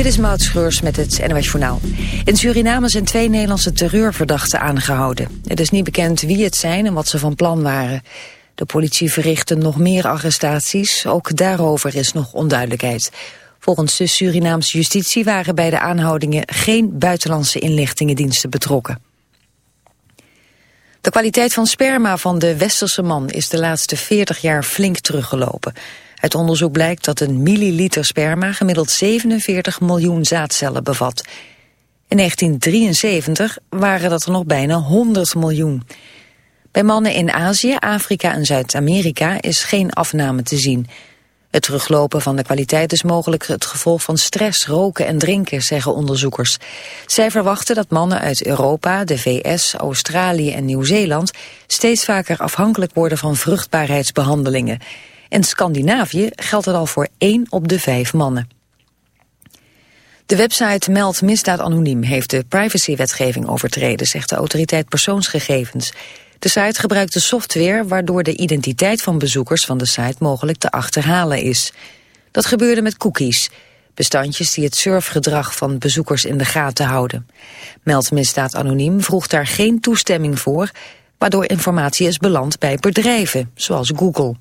Dit is Maud Schreurs met het NOS Journaal. In Suriname zijn twee Nederlandse terreurverdachten aangehouden. Het is niet bekend wie het zijn en wat ze van plan waren. De politie verrichtte nog meer arrestaties. Ook daarover is nog onduidelijkheid. Volgens de Surinaamse justitie waren bij de aanhoudingen... geen buitenlandse inlichtingendiensten betrokken. De kwaliteit van sperma van de westerse man is de laatste 40 jaar flink teruggelopen. Uit onderzoek blijkt dat een milliliter sperma gemiddeld 47 miljoen zaadcellen bevat. In 1973 waren dat er nog bijna 100 miljoen. Bij mannen in Azië, Afrika en Zuid-Amerika is geen afname te zien. Het teruglopen van de kwaliteit is mogelijk het gevolg van stress, roken en drinken, zeggen onderzoekers. Zij verwachten dat mannen uit Europa, de VS, Australië en Nieuw-Zeeland steeds vaker afhankelijk worden van vruchtbaarheidsbehandelingen. In Scandinavië geldt het al voor één op de vijf mannen. De website Meld Misdaad Anoniem heeft de privacywetgeving overtreden, zegt de autoriteit persoonsgegevens. De site gebruikt de software waardoor de identiteit van bezoekers van de site mogelijk te achterhalen is. Dat gebeurde met cookies, bestandjes die het surfgedrag van bezoekers in de gaten houden. Meld Misdaad Anoniem vroeg daar geen toestemming voor, waardoor informatie is beland bij bedrijven, zoals Google.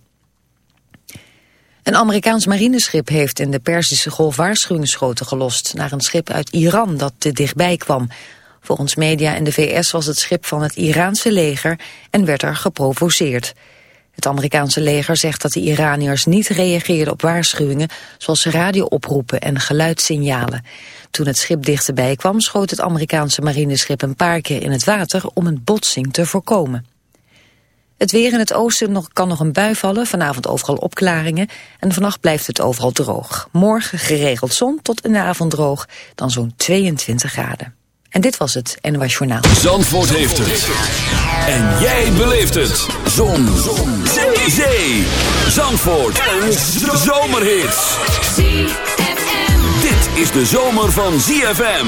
Een Amerikaans marineschip heeft in de Perzische Golf waarschuwingsschoten gelost... naar een schip uit Iran dat te dichtbij kwam. Volgens media in de VS was het schip van het Iraanse leger en werd er geprovoceerd. Het Amerikaanse leger zegt dat de Iraniërs niet reageerden op waarschuwingen... zoals radiooproepen en geluidssignalen. Toen het schip dichterbij kwam schoot het Amerikaanse marineschip een paar keer in het water... om een botsing te voorkomen. Het weer in het oosten nog, kan nog een bui vallen, vanavond overal opklaringen. En vannacht blijft het overal droog. Morgen geregeld zon, tot in de avond droog, dan zo'n 22 graden. En dit was het NOS Journaal. Zandvoort heeft het. En jij beleeft het. Zon. zon. Zee. Zee. Zandvoort. Een zomerhit. Dit is de zomer van ZFM.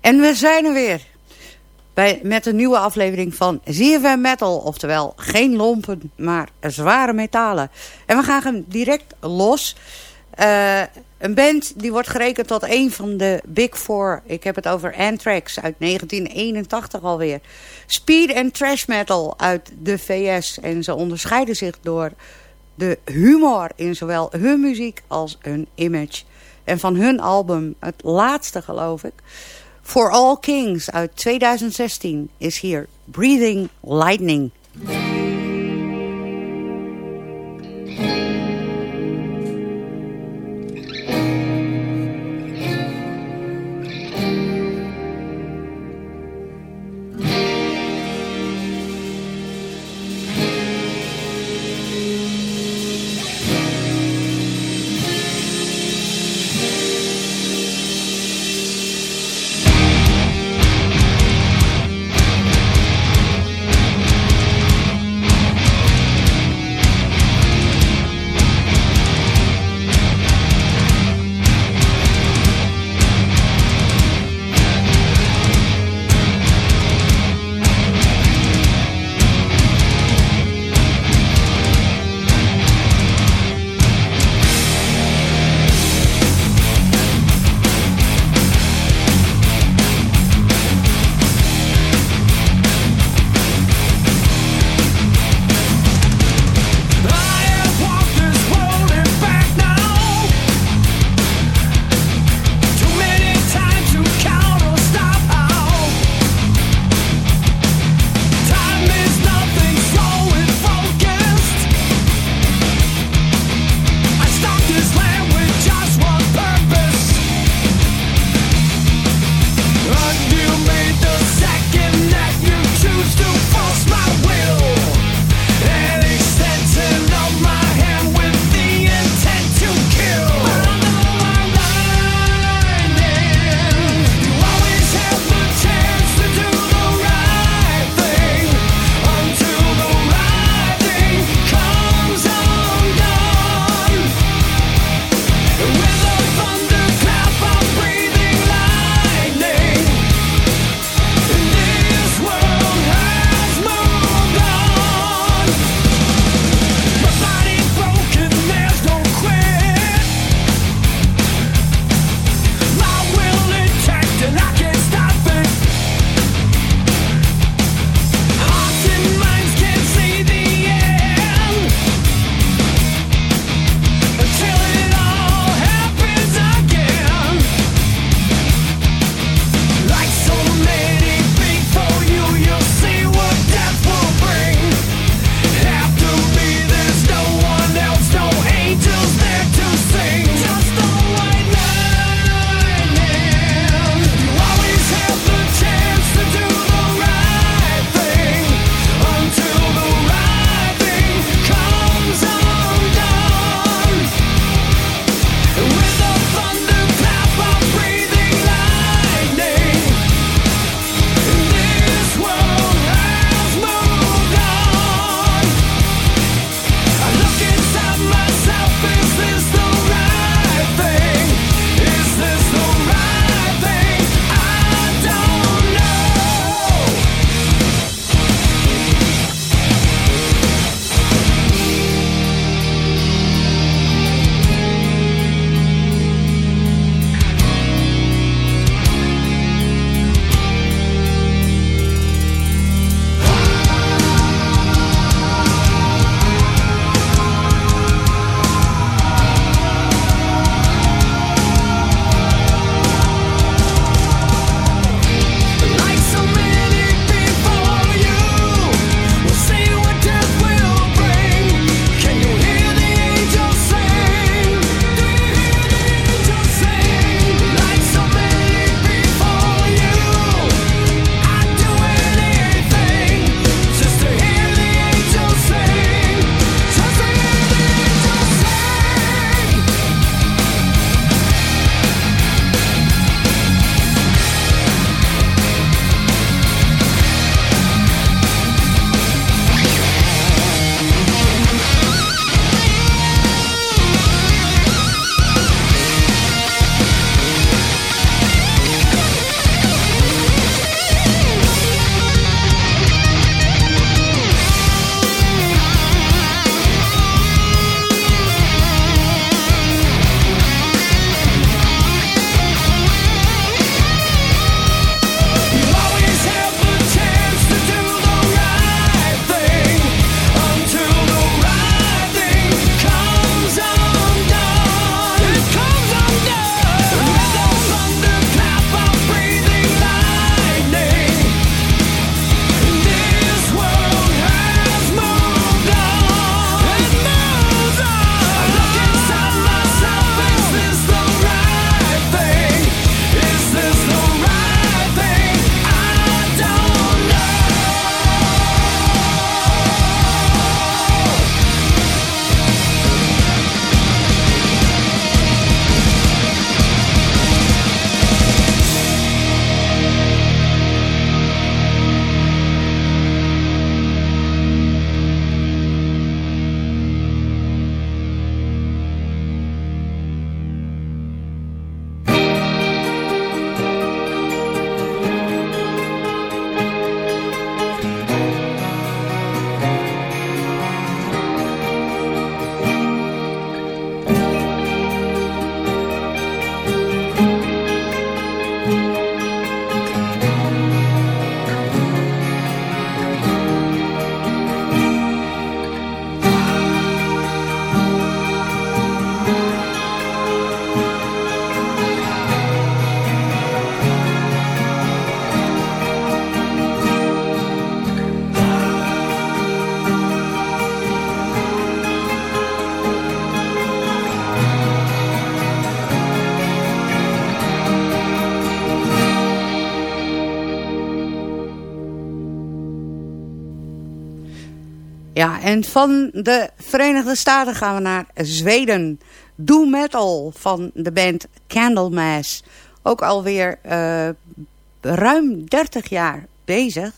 En we zijn er weer. Bij, met een nieuwe aflevering van ZFM Metal. Oftewel, geen lompen, maar zware metalen. En we gaan hem direct los. Uh, een band die wordt gerekend tot een van de Big Four. Ik heb het over Anthrax uit 1981 alweer. Speed en trash metal uit de VS. En ze onderscheiden zich door de humor in zowel hun muziek als hun image. En van hun album, het laatste geloof ik... For All Kings uh, uit 2016 is hier Breathing Lightning. Ja, en van de Verenigde Staten gaan we naar Zweden. Doom Metal van de band Candlemass. Ook alweer uh, ruim 30 jaar bezig.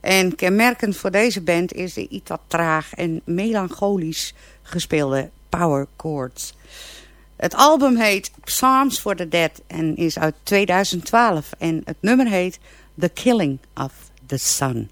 En kenmerkend voor deze band is de iets wat traag en melancholisch gespeelde power chords. Het album heet Psalms for the Dead en is uit 2012. En het nummer heet The Killing of the Sun.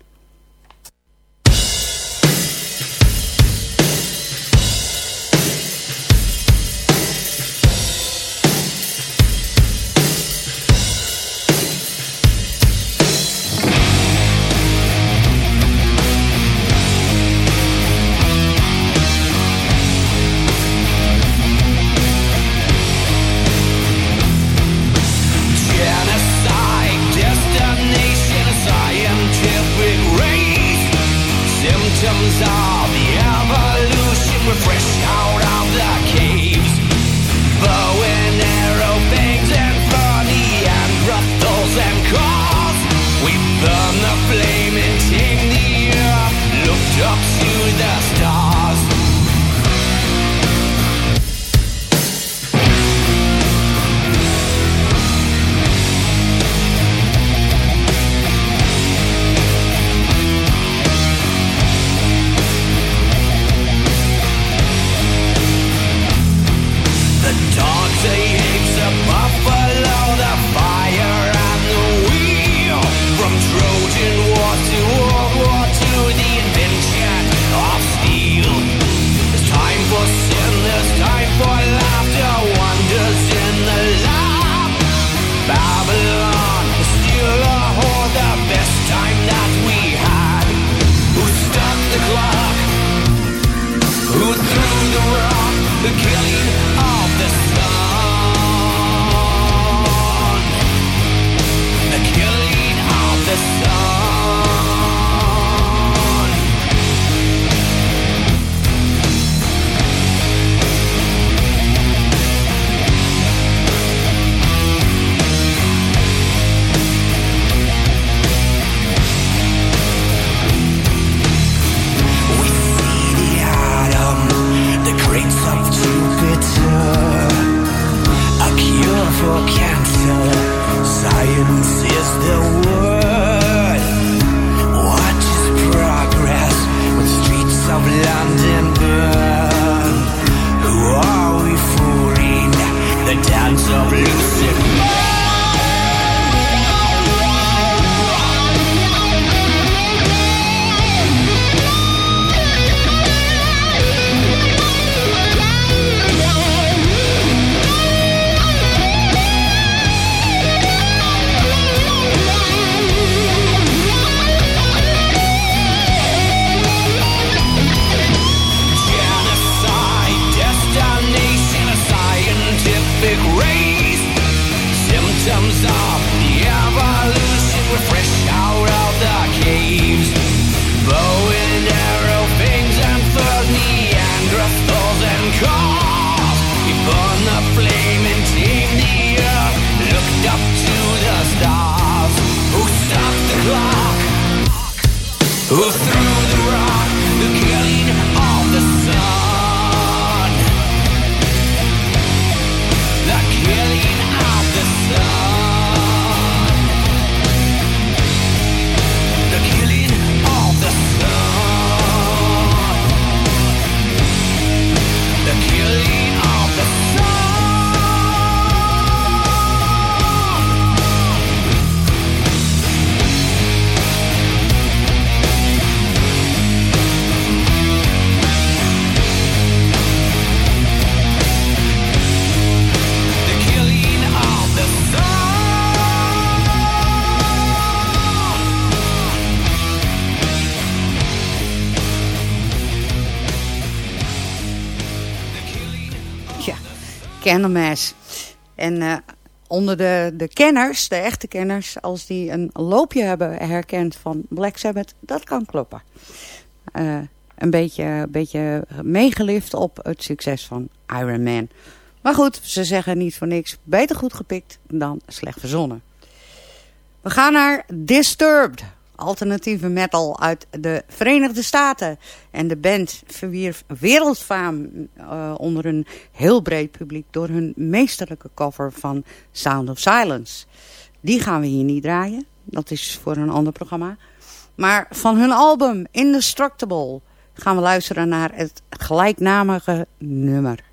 En uh, onder de, de kenners, de echte kenners, als die een loopje hebben herkend van Black Sabbath, dat kan kloppen. Uh, een beetje, beetje meegelift op het succes van Iron Man. Maar goed, ze zeggen niet voor niks beter goed gepikt dan slecht verzonnen. We gaan naar Disturbed alternatieve metal uit de Verenigde Staten. En de band verwierf wereldfaam uh, onder een heel breed publiek... door hun meesterlijke cover van Sound of Silence. Die gaan we hier niet draaien. Dat is voor een ander programma. Maar van hun album Indestructible gaan we luisteren naar het gelijknamige nummer.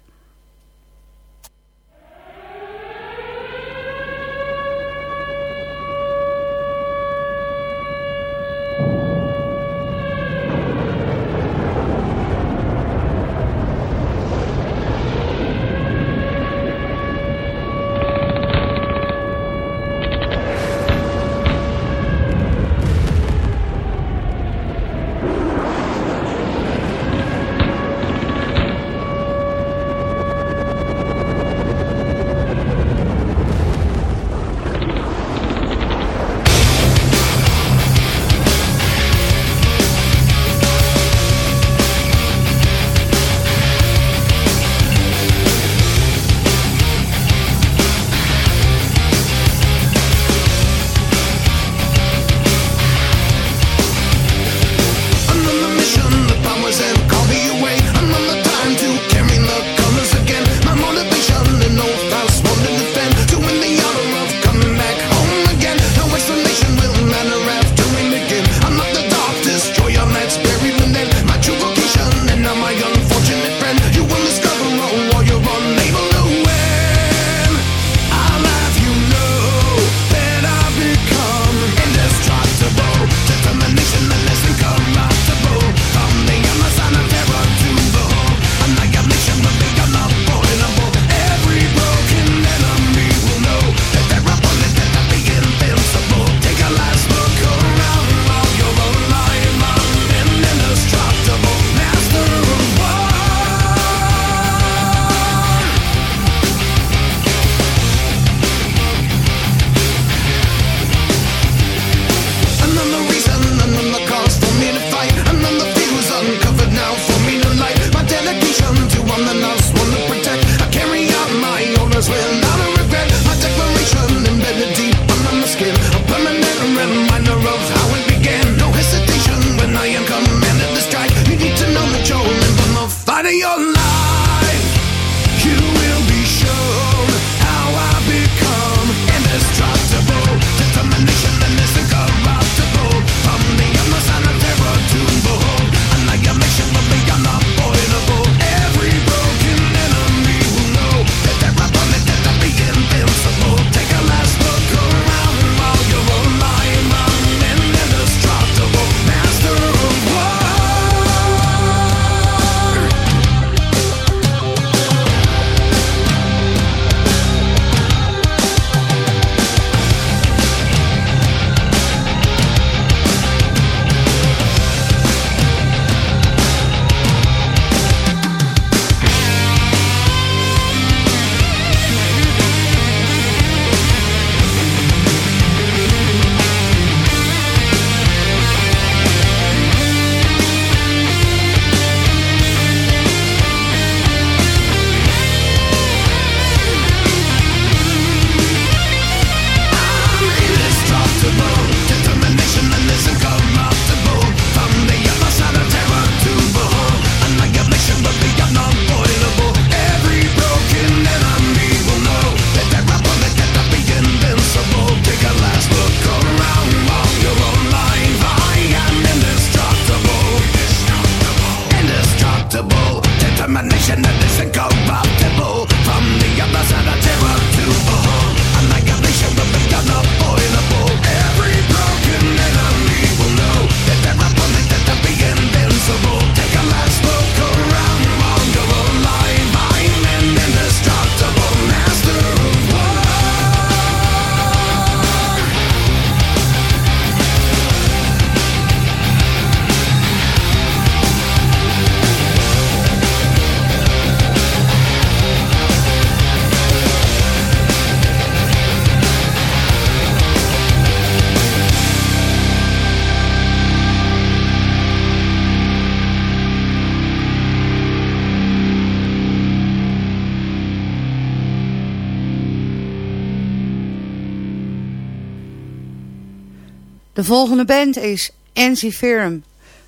Volgende band is Ensiferum.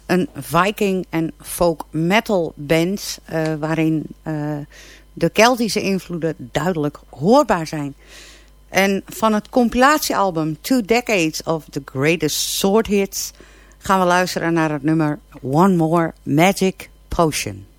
Een viking en folk metal band uh, waarin uh, de Keltische invloeden duidelijk hoorbaar zijn. En van het compilatiealbum Two Decades of the Greatest Sword Hits gaan we luisteren naar het nummer One More Magic Potion.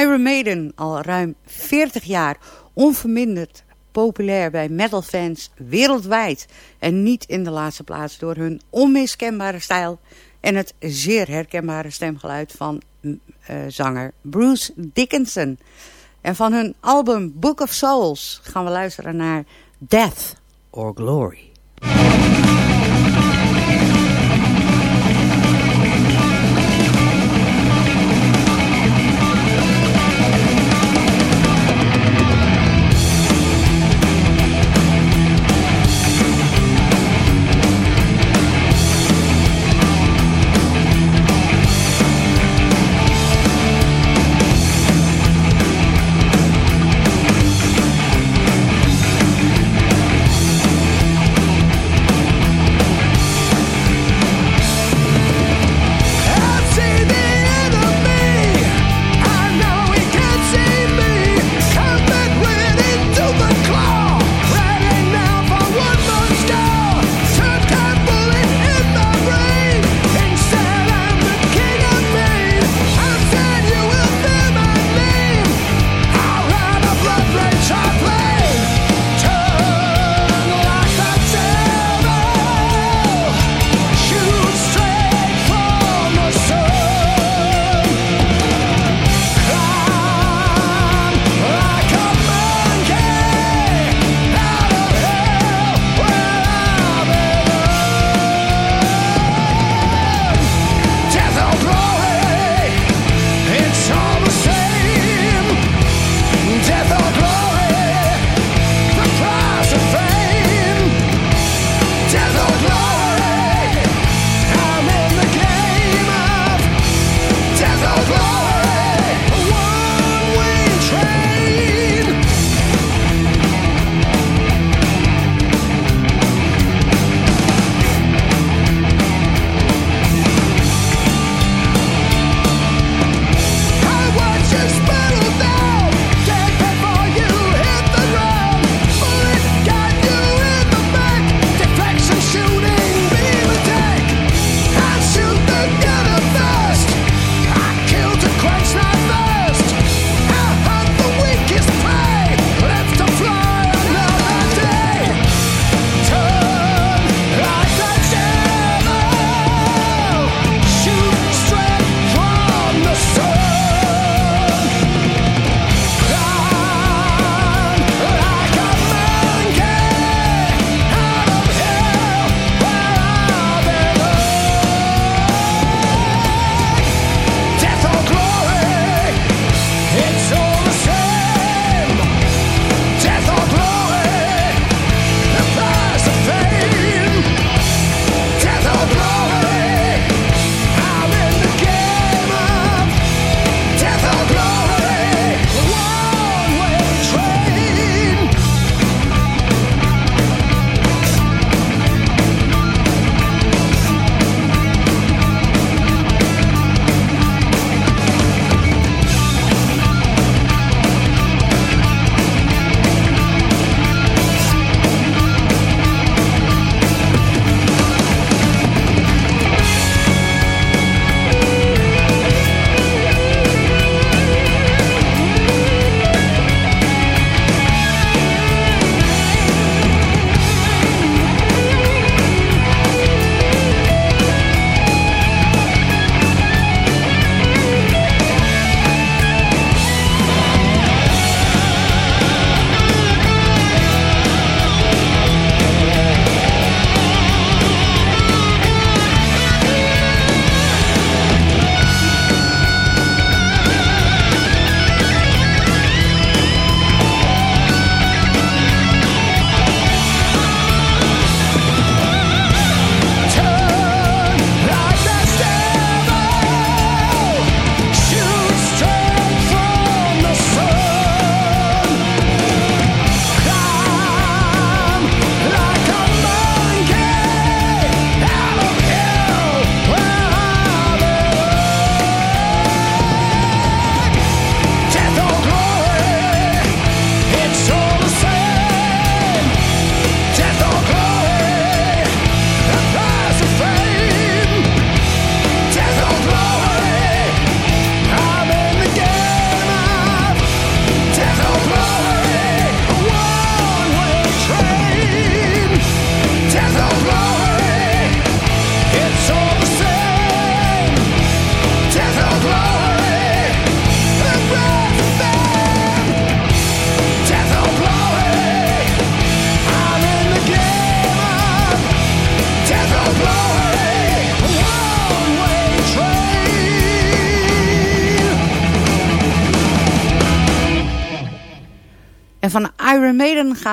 Iron Maiden, al ruim 40 jaar onverminderd populair bij metalfans wereldwijd. En niet in de laatste plaats door hun onmiskenbare stijl en het zeer herkenbare stemgeluid van uh, zanger Bruce Dickinson. En van hun album Book of Souls gaan we luisteren naar Death or Glory.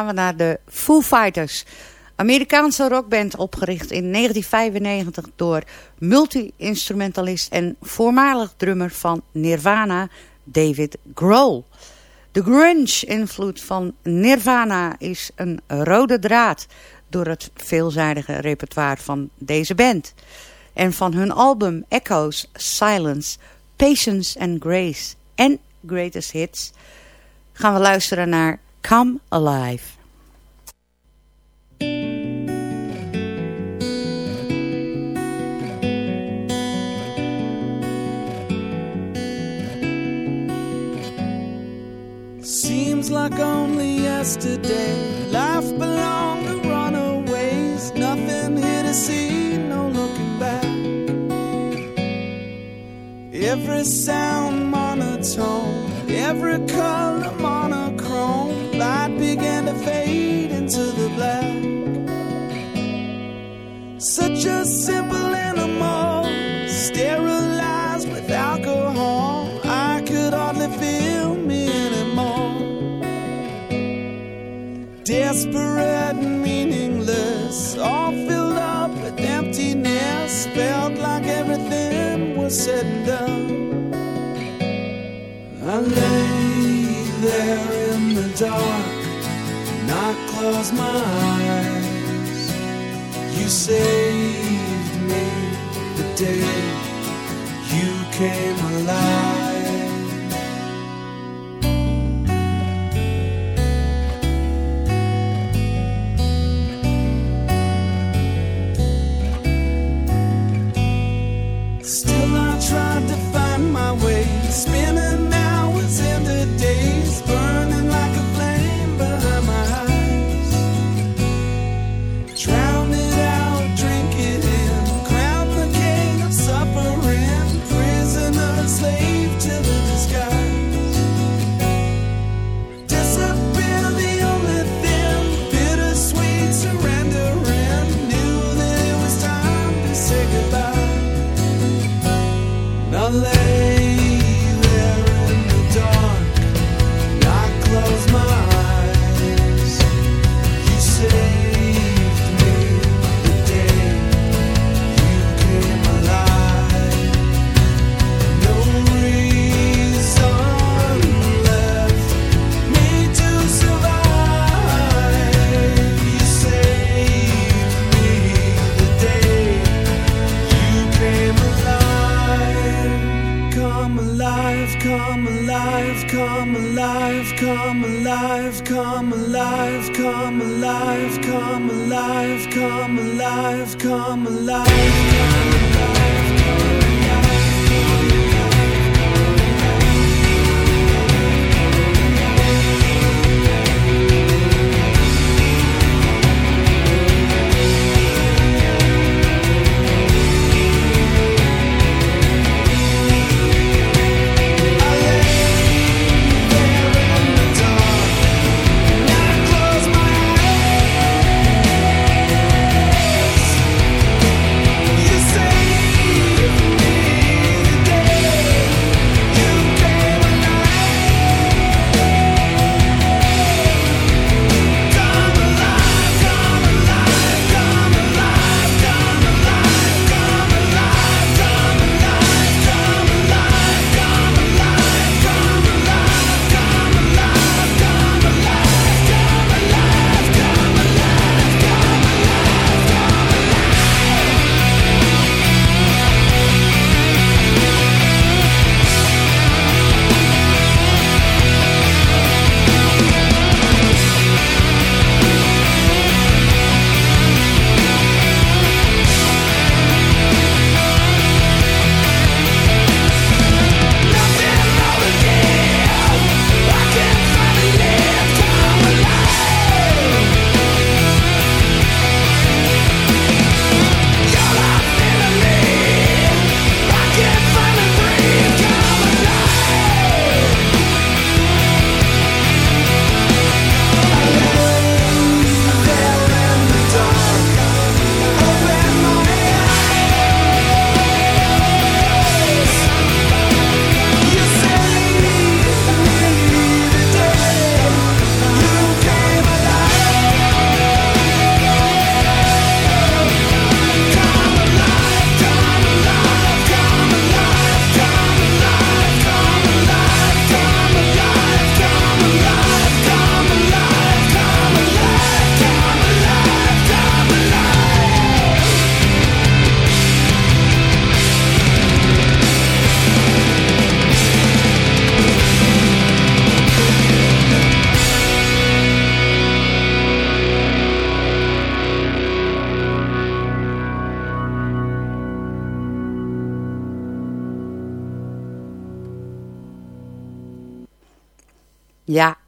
We naar de Foo Fighters. Amerikaanse rockband opgericht in 1995 door multi-instrumentalist en voormalig drummer van Nirvana, David Grohl. De grunge-invloed van Nirvana is een rode draad door het veelzijdige repertoire van deze band. En van hun album Echoes, Silence, Patience and Grace en Greatest Hits gaan we luisteren naar Come Alive. Seems like only yesterday. Life belonged to runaways. Nothing here to see, no looking back. Every sound monotone Every color monochrome into the black. Such a simple animal Sterilized with alcohol. I could hardly feel me anymore. Desperate and meaningless All filled up with emptiness. Felt like everything was said and done. I lay there in the dark I closed my eyes. You saved me the day you came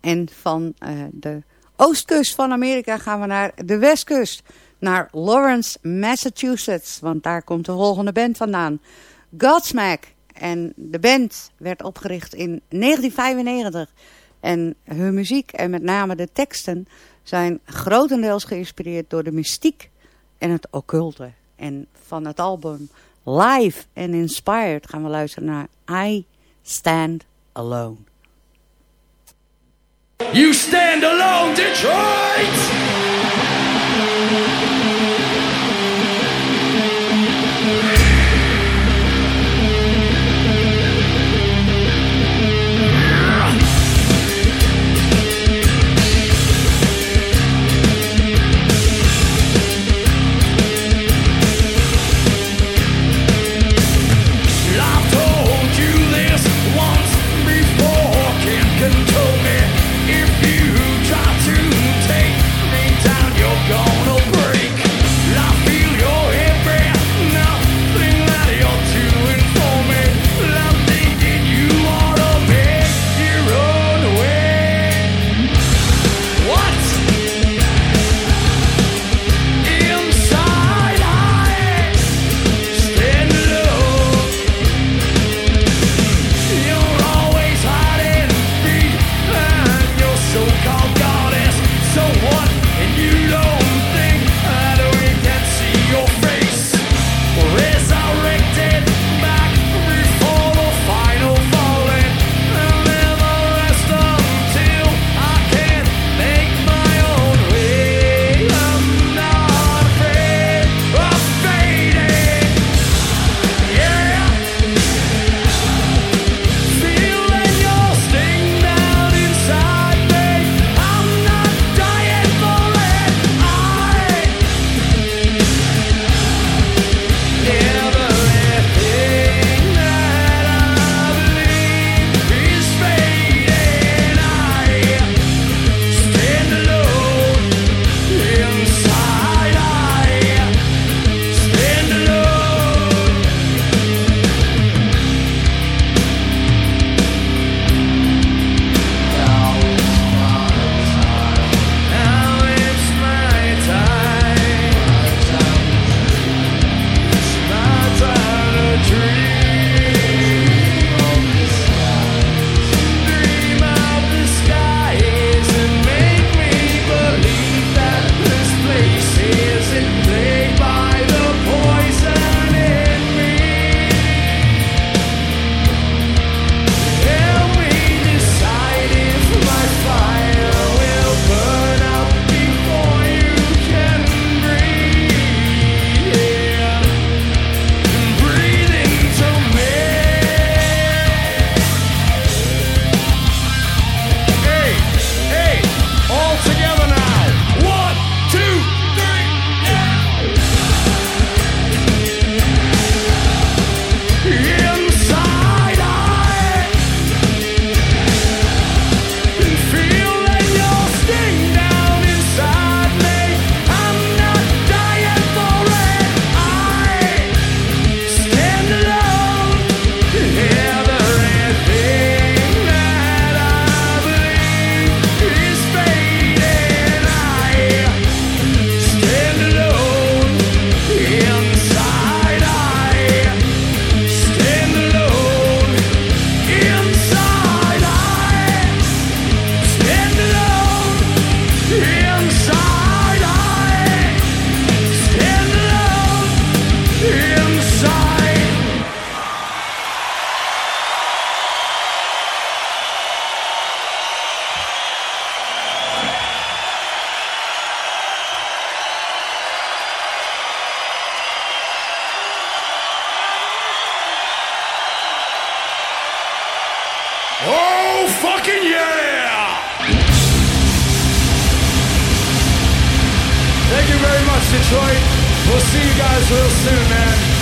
en van uh, de oostkust van Amerika gaan we naar de westkust. Naar Lawrence, Massachusetts. Want daar komt de volgende band vandaan. Godsmack. En de band werd opgericht in 1995. En hun muziek en met name de teksten zijn grotendeels geïnspireerd door de mystiek en het occulte. En van het album Live and Inspired gaan we luisteren naar I Stand Alone. You stand alone, Detroit. We'll see you guys real soon, man.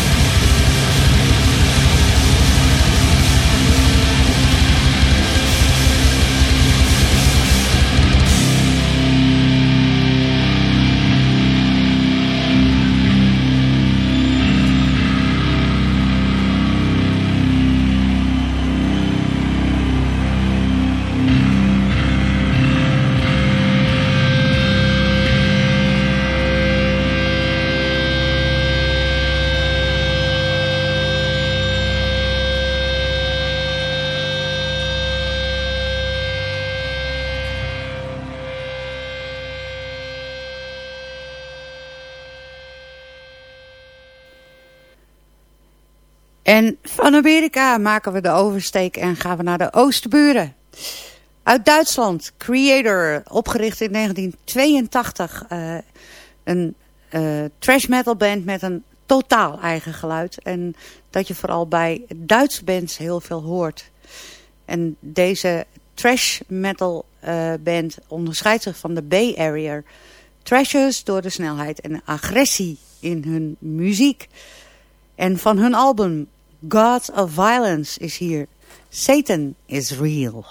Van Amerika maken we de oversteek en gaan we naar de Oosterburen. Uit Duitsland, Creator, opgericht in 1982. Uh, een uh, trash metal band met een totaal eigen geluid. En dat je vooral bij Duitse bands heel veel hoort. En deze trash metal uh, band onderscheidt zich van de Bay Area. Trashers door de snelheid en agressie in hun muziek. En van hun album Gods of Violence is hier Satan is Real.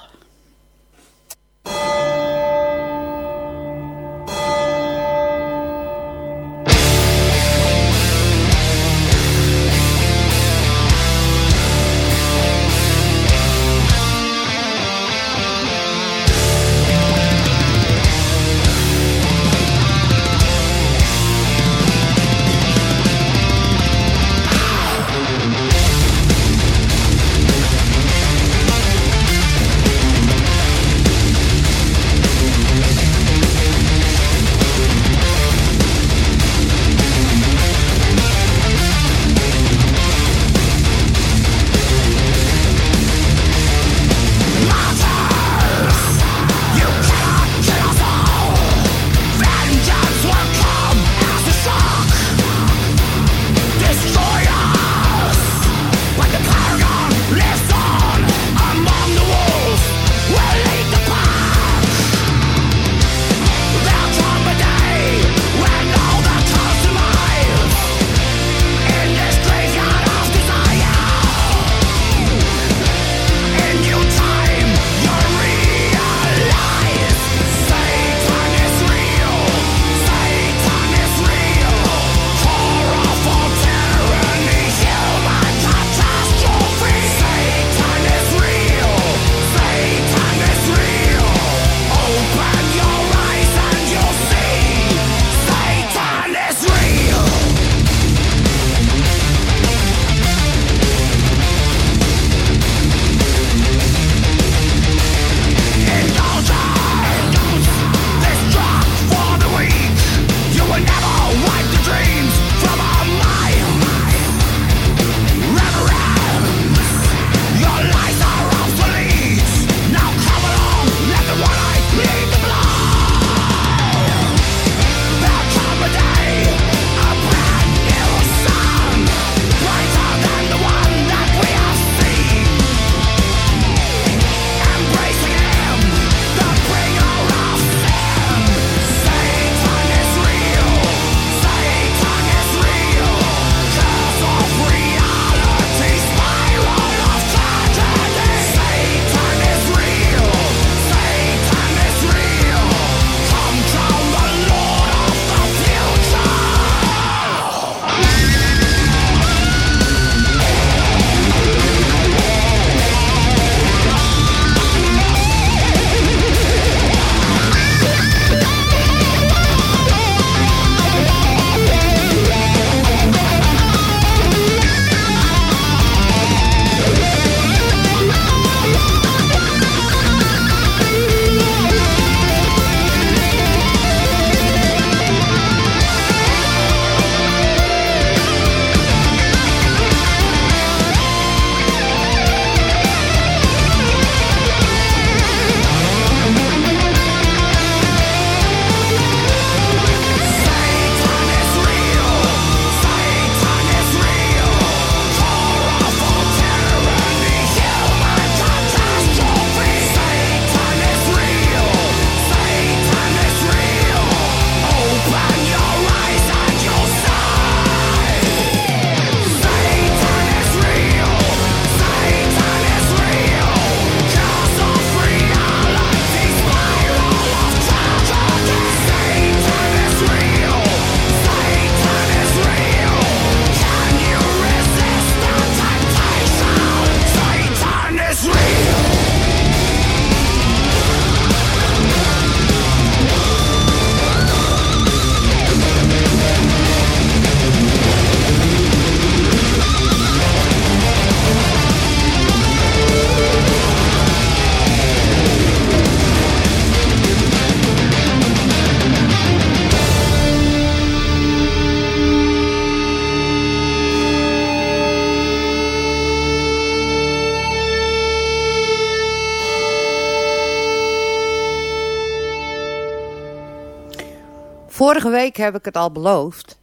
Vorige week heb ik het al beloofd.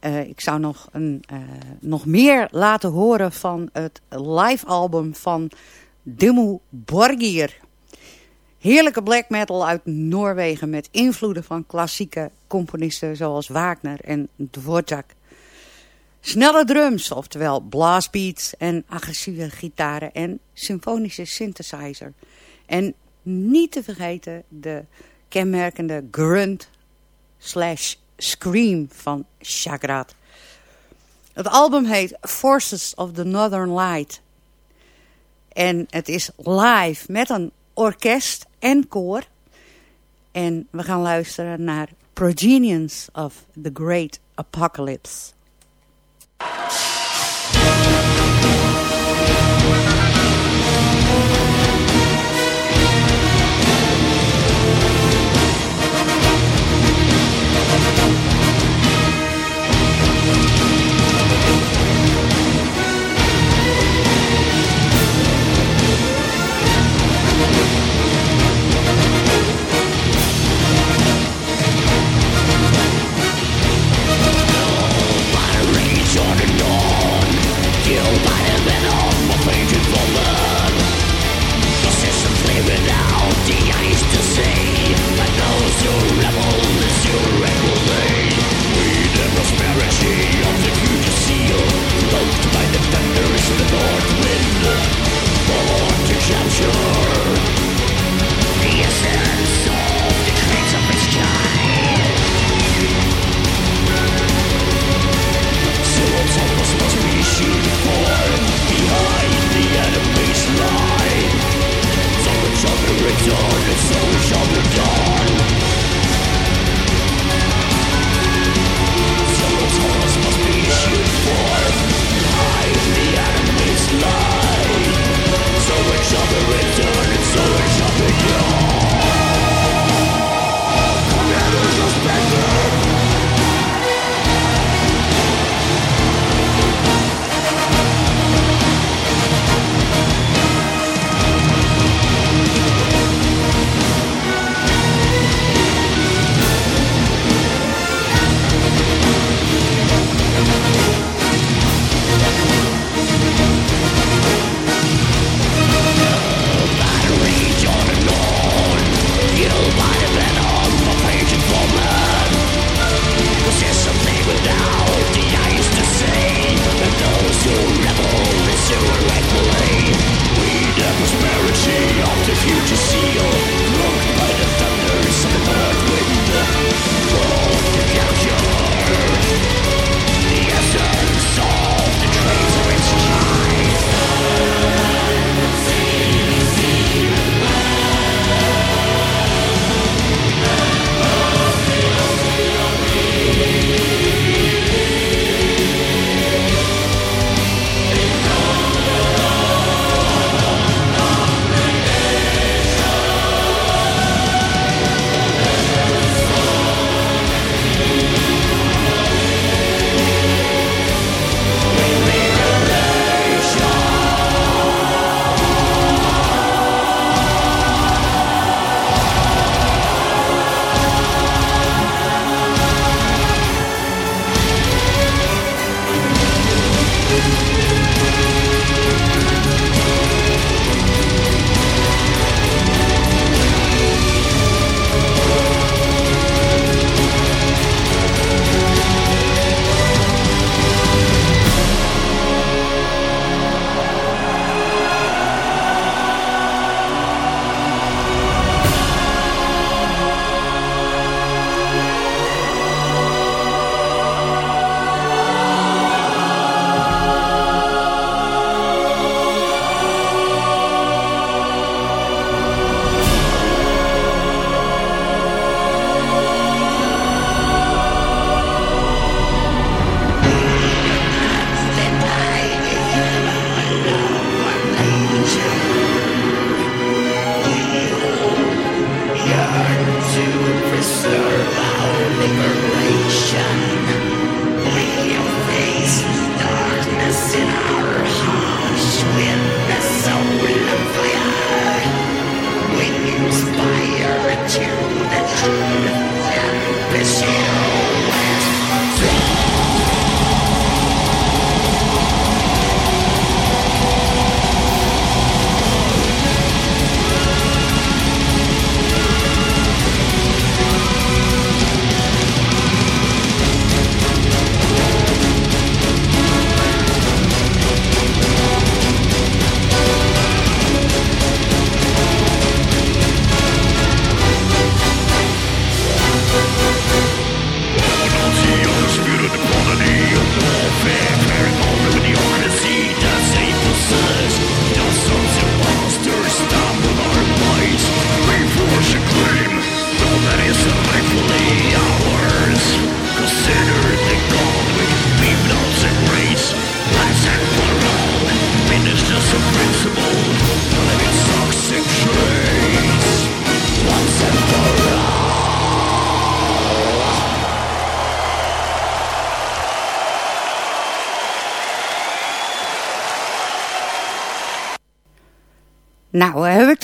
Uh, ik zou nog, een, uh, nog meer laten horen van het live album van Dimmu Borgir. Heerlijke black metal uit Noorwegen met invloeden van klassieke componisten zoals Wagner en Dvorak. Snelle drums, oftewel blastbeats en agressieve gitaren en symfonische synthesizer. En niet te vergeten de kenmerkende grunt slash scream van Chagrat. Het album heet Forces of the Northern Light. En het is live met een orkest en koor. En we gaan luisteren naar Progenians of the Great Apocalypse.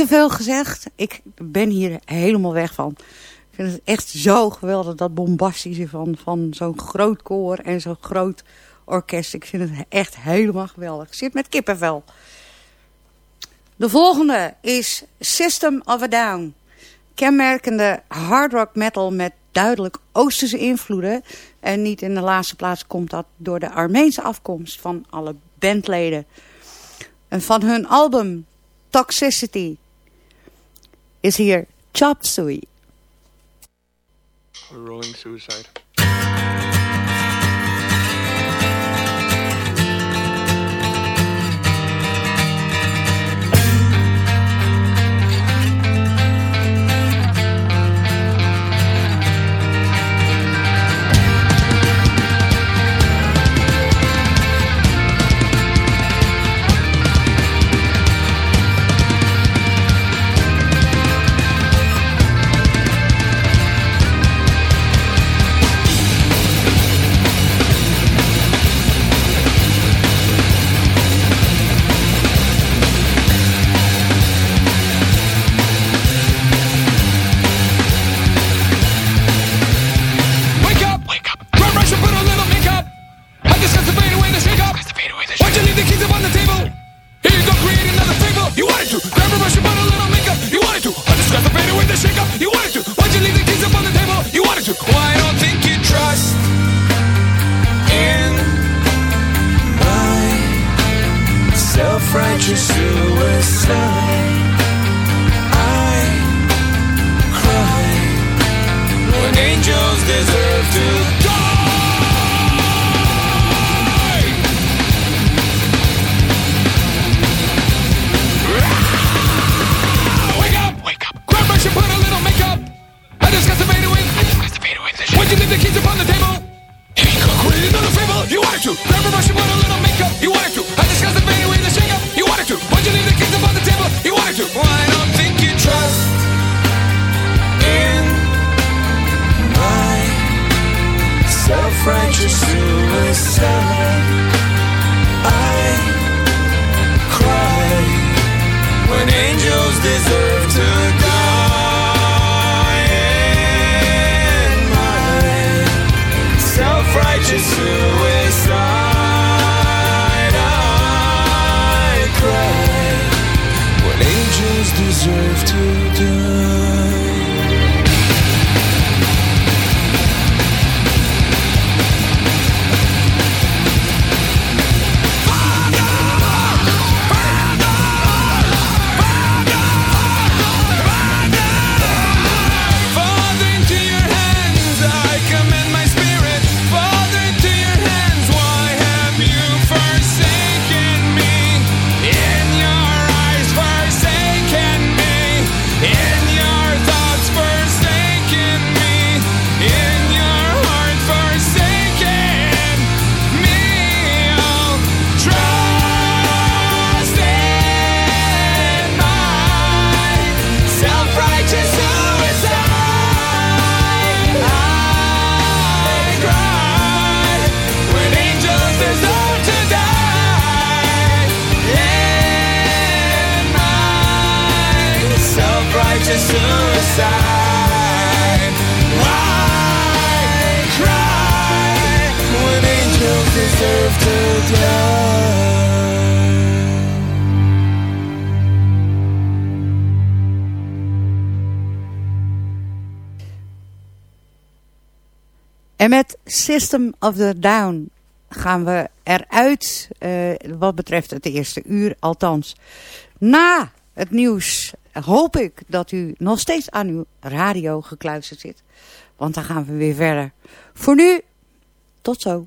veel gezegd. Ik ben hier helemaal weg van. Ik vind het echt zo geweldig, dat bombastische van, van zo'n groot koor en zo'n groot orkest. Ik vind het echt helemaal geweldig. Zit met kippenvel. De volgende is System of a Down. Kenmerkende hard rock metal met duidelijk Oosterse invloeden. En niet in de laatste plaats komt dat door de Armeense afkomst van alle bandleden. En van hun album Toxicity is here. Chop suey. Rolling suicide. drift System of the Down gaan we eruit uh, wat betreft het eerste uur. Althans, na het nieuws hoop ik dat u nog steeds aan uw radio gekluisterd zit. Want dan gaan we weer verder. Voor nu, tot zo.